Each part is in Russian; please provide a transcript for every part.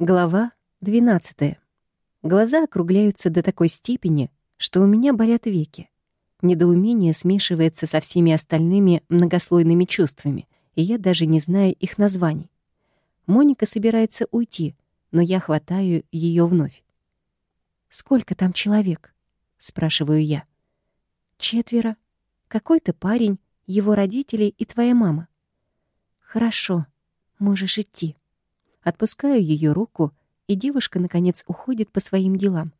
Глава 12. Глаза округляются до такой степени, что у меня болят веки. Недоумение смешивается со всеми остальными многослойными чувствами, и я даже не знаю их названий. Моника собирается уйти, но я хватаю ее вновь. «Сколько там человек?» — спрашиваю я. «Четверо. Какой-то парень, его родители и твоя мама». «Хорошо, можешь идти». Отпускаю ее руку, и девушка, наконец, уходит по своим делам.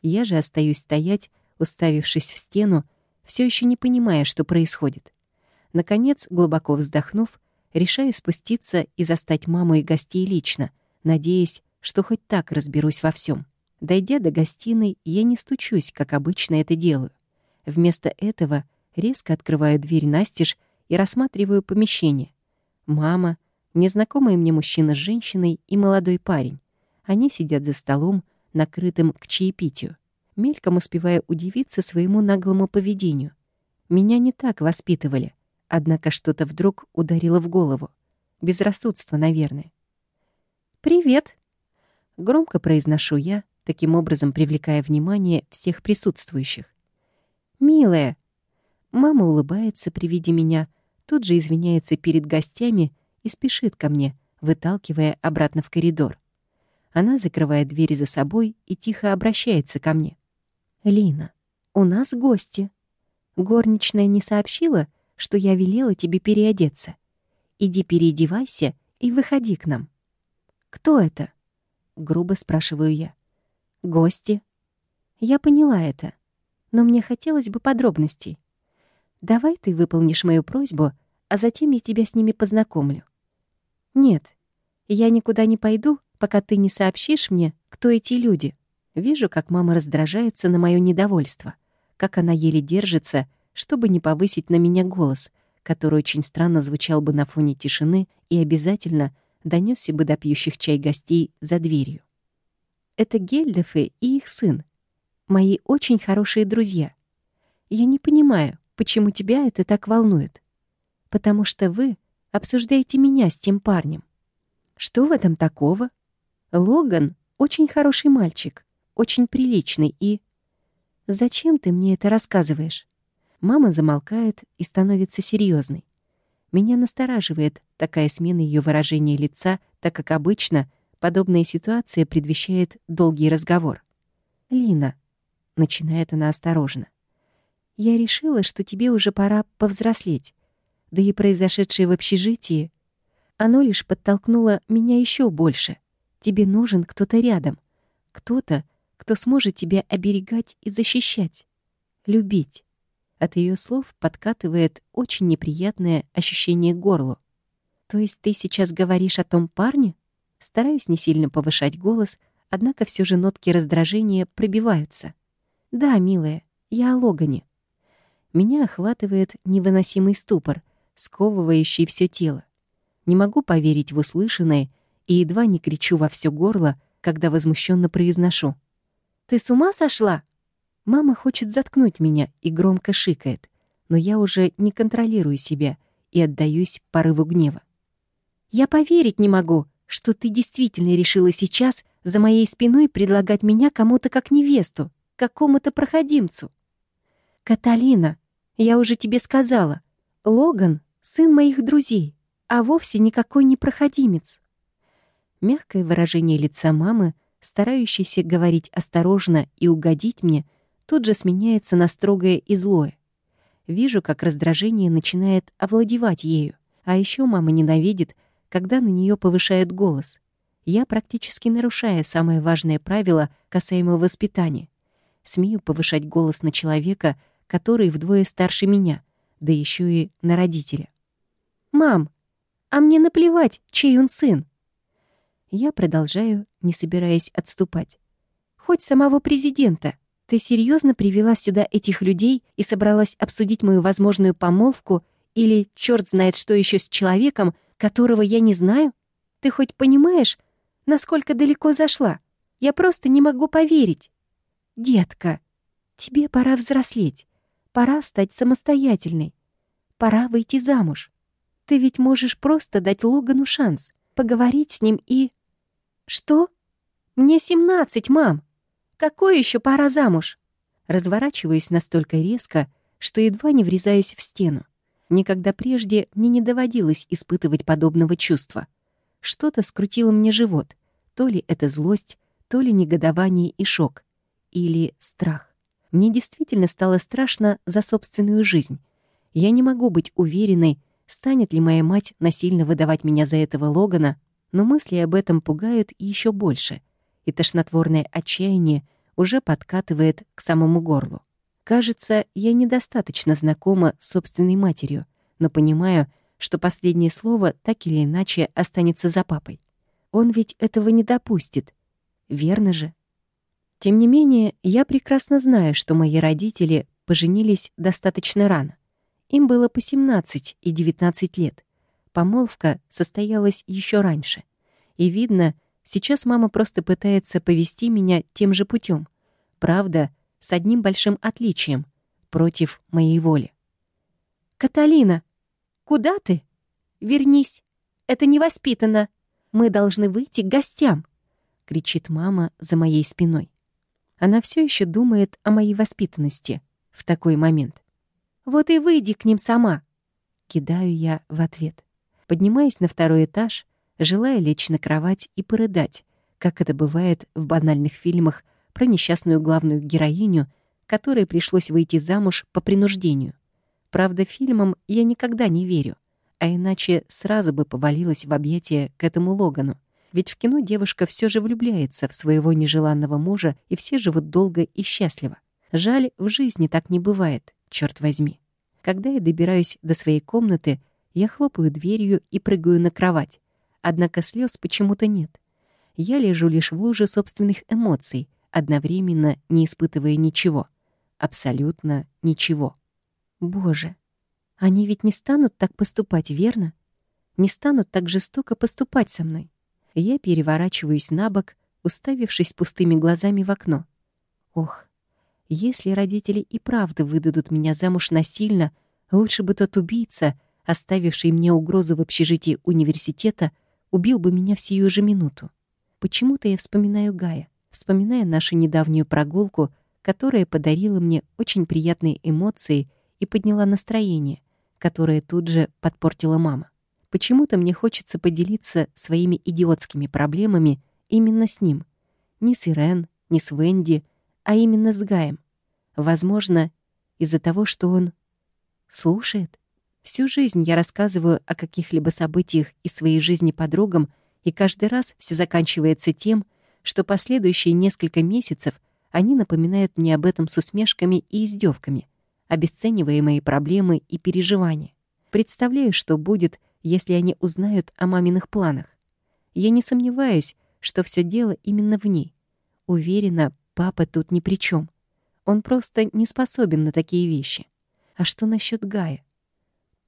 Я же остаюсь стоять, уставившись в стену, все еще не понимая, что происходит. Наконец, глубоко вздохнув, решаю спуститься и застать маму и гостей лично, надеясь, что хоть так разберусь во всем. Дойдя до гостиной, я не стучусь, как обычно это делаю. Вместо этого резко открываю дверь настежь и рассматриваю помещение. Мама, незнакомый мне мужчина с женщиной и молодой парень. Они сидят за столом, накрытым к чаепитию. Мельком успевая удивиться своему наглому поведению. Меня не так воспитывали, однако что-то вдруг ударило в голову. Безрассудство, наверное. «Привет!» — громко произношу я, таким образом привлекая внимание всех присутствующих. «Милая!» Мама улыбается при виде меня, тут же извиняется перед гостями и спешит ко мне, выталкивая обратно в коридор. Она закрывает дверь за собой и тихо обращается ко мне. «Лина, у нас гости. Горничная не сообщила, что я велела тебе переодеться. Иди переодевайся и выходи к нам». «Кто это?» — грубо спрашиваю я. «Гости». Я поняла это, но мне хотелось бы подробностей. Давай ты выполнишь мою просьбу, а затем я тебя с ними познакомлю. «Нет, я никуда не пойду, пока ты не сообщишь мне, кто эти люди». Вижу, как мама раздражается на мое недовольство, как она еле держится, чтобы не повысить на меня голос, который очень странно звучал бы на фоне тишины и обязательно донесся бы до пьющих чай гостей за дверью. Это Гельдефы и их сын, мои очень хорошие друзья. Я не понимаю, почему тебя это так волнует. Потому что вы обсуждаете меня с тем парнем. Что в этом такого? Логан очень хороший мальчик, очень приличный и... Зачем ты мне это рассказываешь? Мама замолкает и становится серьезной. Меня настораживает такая смена ее выражения лица, так как обычно подобная ситуация предвещает долгий разговор. «Лина», — начинает она осторожно, — «я решила, что тебе уже пора повзрослеть да и произошедшее в общежитии, оно лишь подтолкнуло меня еще больше. Тебе нужен кто-то рядом, кто-то, кто сможет тебя оберегать и защищать, любить. От ее слов подкатывает очень неприятное ощущение к горлу. То есть ты сейчас говоришь о том парне? Стараюсь не сильно повышать голос, однако все же нотки раздражения пробиваются. Да, милая, я о Логане. Меня охватывает невыносимый ступор — сковывающий все тело. Не могу поверить в услышанное и едва не кричу во все горло, когда возмущенно произношу. «Ты с ума сошла?» Мама хочет заткнуть меня и громко шикает, но я уже не контролирую себя и отдаюсь порыву гнева. «Я поверить не могу, что ты действительно решила сейчас за моей спиной предлагать меня кому-то как невесту, какому-то проходимцу. Каталина, я уже тебе сказала, Логан сын моих друзей, а вовсе никакой не проходимец. Мягкое выражение лица мамы, старающейся говорить осторожно и угодить мне, тут же сменяется на строгое и злое. Вижу, как раздражение начинает овладевать ею, а еще мама ненавидит, когда на нее повышают голос. Я практически нарушая самое важное правило касаемо воспитания. Смею повышать голос на человека, который вдвое старше меня, да еще и на родителя. «Мам, а мне наплевать, чей он сын». Я продолжаю, не собираясь отступать. «Хоть самого президента. Ты серьезно привела сюда этих людей и собралась обсудить мою возможную помолвку или черт знает что еще с человеком, которого я не знаю? Ты хоть понимаешь, насколько далеко зашла? Я просто не могу поверить. Детка, тебе пора взрослеть. Пора стать самостоятельной. Пора выйти замуж. Ты ведь можешь просто дать Логану шанс, поговорить с ним и... Что? «Мне семнадцать, мам! Какой еще пора замуж?» Разворачиваюсь настолько резко, что едва не врезаюсь в стену. Никогда прежде мне не доводилось испытывать подобного чувства. Что-то скрутило мне живот. То ли это злость, то ли негодование и шок. Или страх. Мне действительно стало страшно за собственную жизнь. Я не могу быть уверенной, станет ли моя мать насильно выдавать меня за этого Логана, но мысли об этом пугают еще больше, и тошнотворное отчаяние уже подкатывает к самому горлу. Кажется, я недостаточно знакома с собственной матерью, но понимаю, что последнее слово так или иначе останется за папой. Он ведь этого не допустит. Верно же? Тем не менее, я прекрасно знаю, что мои родители поженились достаточно рано. Им было по 17 и 19 лет. Помолвка состоялась еще раньше. И видно, сейчас мама просто пытается повести меня тем же путем. Правда, с одним большим отличием — против моей воли. «Каталина, куда ты? Вернись. Это невоспитанно. Мы должны выйти к гостям», — кричит мама за моей спиной. Она все еще думает о моей воспитанности в такой момент. «Вот и выйди к ним сама», — кидаю я в ответ. Поднимаясь на второй этаж, желая лечь на кровать и порыдать, как это бывает в банальных фильмах про несчастную главную героиню, которой пришлось выйти замуж по принуждению. Правда, фильмам я никогда не верю, а иначе сразу бы повалилась в объятия к этому Логану. Ведь в кино девушка все же влюбляется в своего нежеланного мужа, и все живут долго и счастливо. Жаль, в жизни так не бывает, черт возьми. Когда я добираюсь до своей комнаты, я хлопаю дверью и прыгаю на кровать. Однако слез почему-то нет. Я лежу лишь в луже собственных эмоций, одновременно не испытывая ничего. Абсолютно ничего. Боже, они ведь не станут так поступать, верно? Не станут так жестоко поступать со мной. Я переворачиваюсь на бок, уставившись пустыми глазами в окно. Ох, если родители и правда выдадут меня замуж насильно, лучше бы тот убийца, оставивший мне угрозу в общежитии университета, убил бы меня в сию же минуту. Почему-то я вспоминаю Гая, вспоминая нашу недавнюю прогулку, которая подарила мне очень приятные эмоции и подняла настроение, которое тут же подпортила мама. Почему-то мне хочется поделиться своими идиотскими проблемами именно с ним. Не с Ирен, не с Венди, а именно с Гаем. Возможно, из-за того, что он слушает. Всю жизнь я рассказываю о каких-либо событиях из своей жизни подругам, и каждый раз все заканчивается тем, что последующие несколько месяцев они напоминают мне об этом с усмешками и издевками, обесценивая мои проблемы и переживания. Представляю, что будет, если они узнают о маминых планах. Я не сомневаюсь, что все дело именно в ней. Уверена, папа тут ни при чем. Он просто не способен на такие вещи. А что насчет Гая?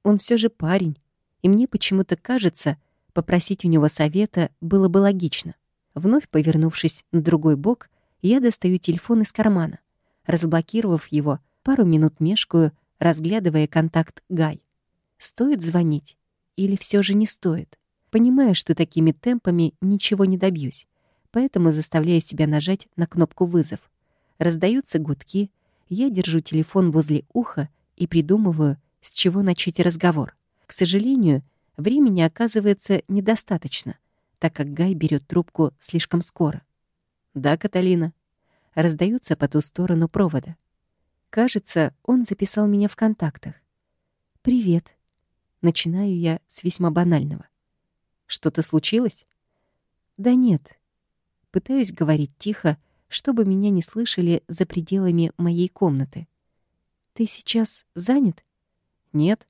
Он все же парень, и мне почему-то кажется, попросить у него совета было бы логично. Вновь повернувшись на другой бок, я достаю телефон из кармана. Разблокировав его, пару минут мешкаю, разглядывая контакт Гай. Стоит звонить? Или все же не стоит? Понимая, что такими темпами ничего не добьюсь, поэтому заставляю себя нажать на кнопку «Вызов». Раздаются гудки, я держу телефон возле уха и придумываю, с чего начать разговор. К сожалению, времени оказывается недостаточно, так как Гай берет трубку слишком скоро. «Да, Каталина?» Раздается по ту сторону провода. Кажется, он записал меня в контактах. «Привет», Начинаю я с весьма банального. Что-то случилось? Да нет. Пытаюсь говорить тихо, чтобы меня не слышали за пределами моей комнаты. Ты сейчас занят? Нет.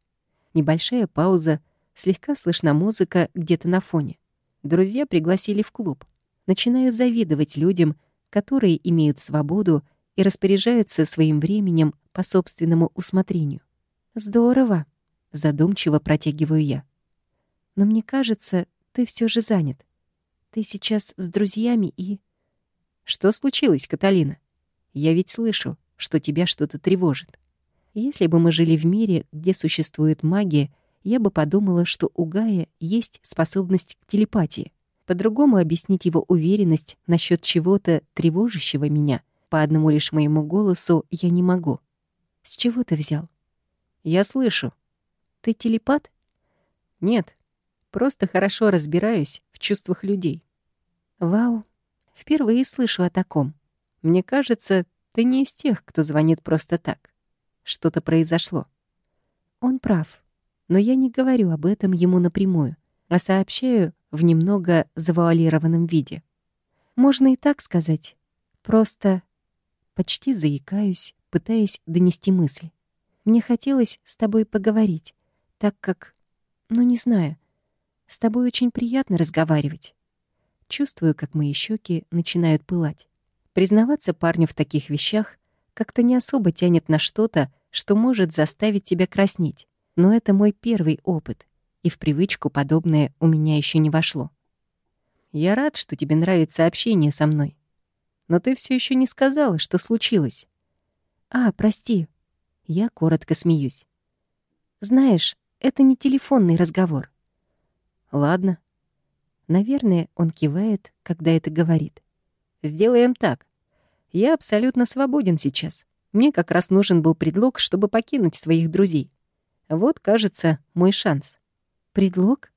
Небольшая пауза, слегка слышна музыка где-то на фоне. Друзья пригласили в клуб. Начинаю завидовать людям, которые имеют свободу и распоряжаются своим временем по собственному усмотрению. Здорово. Задумчиво протягиваю я. Но мне кажется, ты все же занят. Ты сейчас с друзьями и... Что случилось, Каталина? Я ведь слышу, что тебя что-то тревожит. Если бы мы жили в мире, где существует магия, я бы подумала, что у Гая есть способность к телепатии. По-другому объяснить его уверенность насчет чего-то тревожащего меня по одному лишь моему голосу я не могу. С чего ты взял? Я слышу. Ты телепат? Нет, просто хорошо разбираюсь в чувствах людей. Вау, впервые слышу о таком. Мне кажется, ты не из тех, кто звонит просто так. Что-то произошло. Он прав, но я не говорю об этом ему напрямую, а сообщаю в немного завуалированном виде. Можно и так сказать. Просто почти заикаюсь, пытаясь донести мысль. Мне хотелось с тобой поговорить, так как, ну не знаю, с тобой очень приятно разговаривать. Чувствую, как мои щеки начинают пылать. Признаваться парню в таких вещах как-то не особо тянет на что-то, что может заставить тебя краснеть. Но это мой первый опыт, и в привычку подобное у меня еще не вошло. Я рад, что тебе нравится общение со мной. Но ты все еще не сказала, что случилось. А, прости. Я коротко смеюсь. Знаешь, это не телефонный разговор. Ладно. Наверное, он кивает, когда это говорит. Сделаем так. Я абсолютно свободен сейчас. Мне как раз нужен был предлог, чтобы покинуть своих друзей. Вот, кажется, мой шанс. Предлог?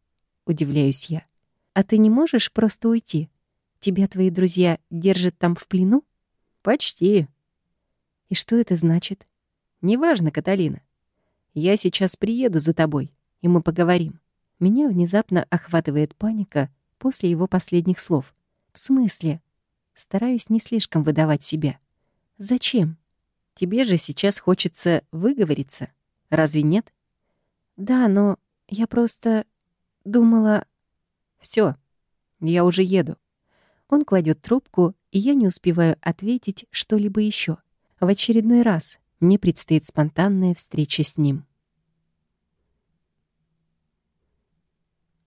Удивляюсь я. А ты не можешь просто уйти? Тебя твои друзья держат там в плену? Почти. И что это значит? Неважно, Каталина. Я сейчас приеду за тобой, и мы поговорим. Меня внезапно охватывает паника после его последних слов. В смысле? Стараюсь не слишком выдавать себя. Зачем? Тебе же сейчас хочется выговориться. Разве нет? Да, но я просто думала... Все, я уже еду. Он кладет трубку, и я не успеваю ответить что-либо еще. В очередной раз мне предстоит спонтанная встреча с ним.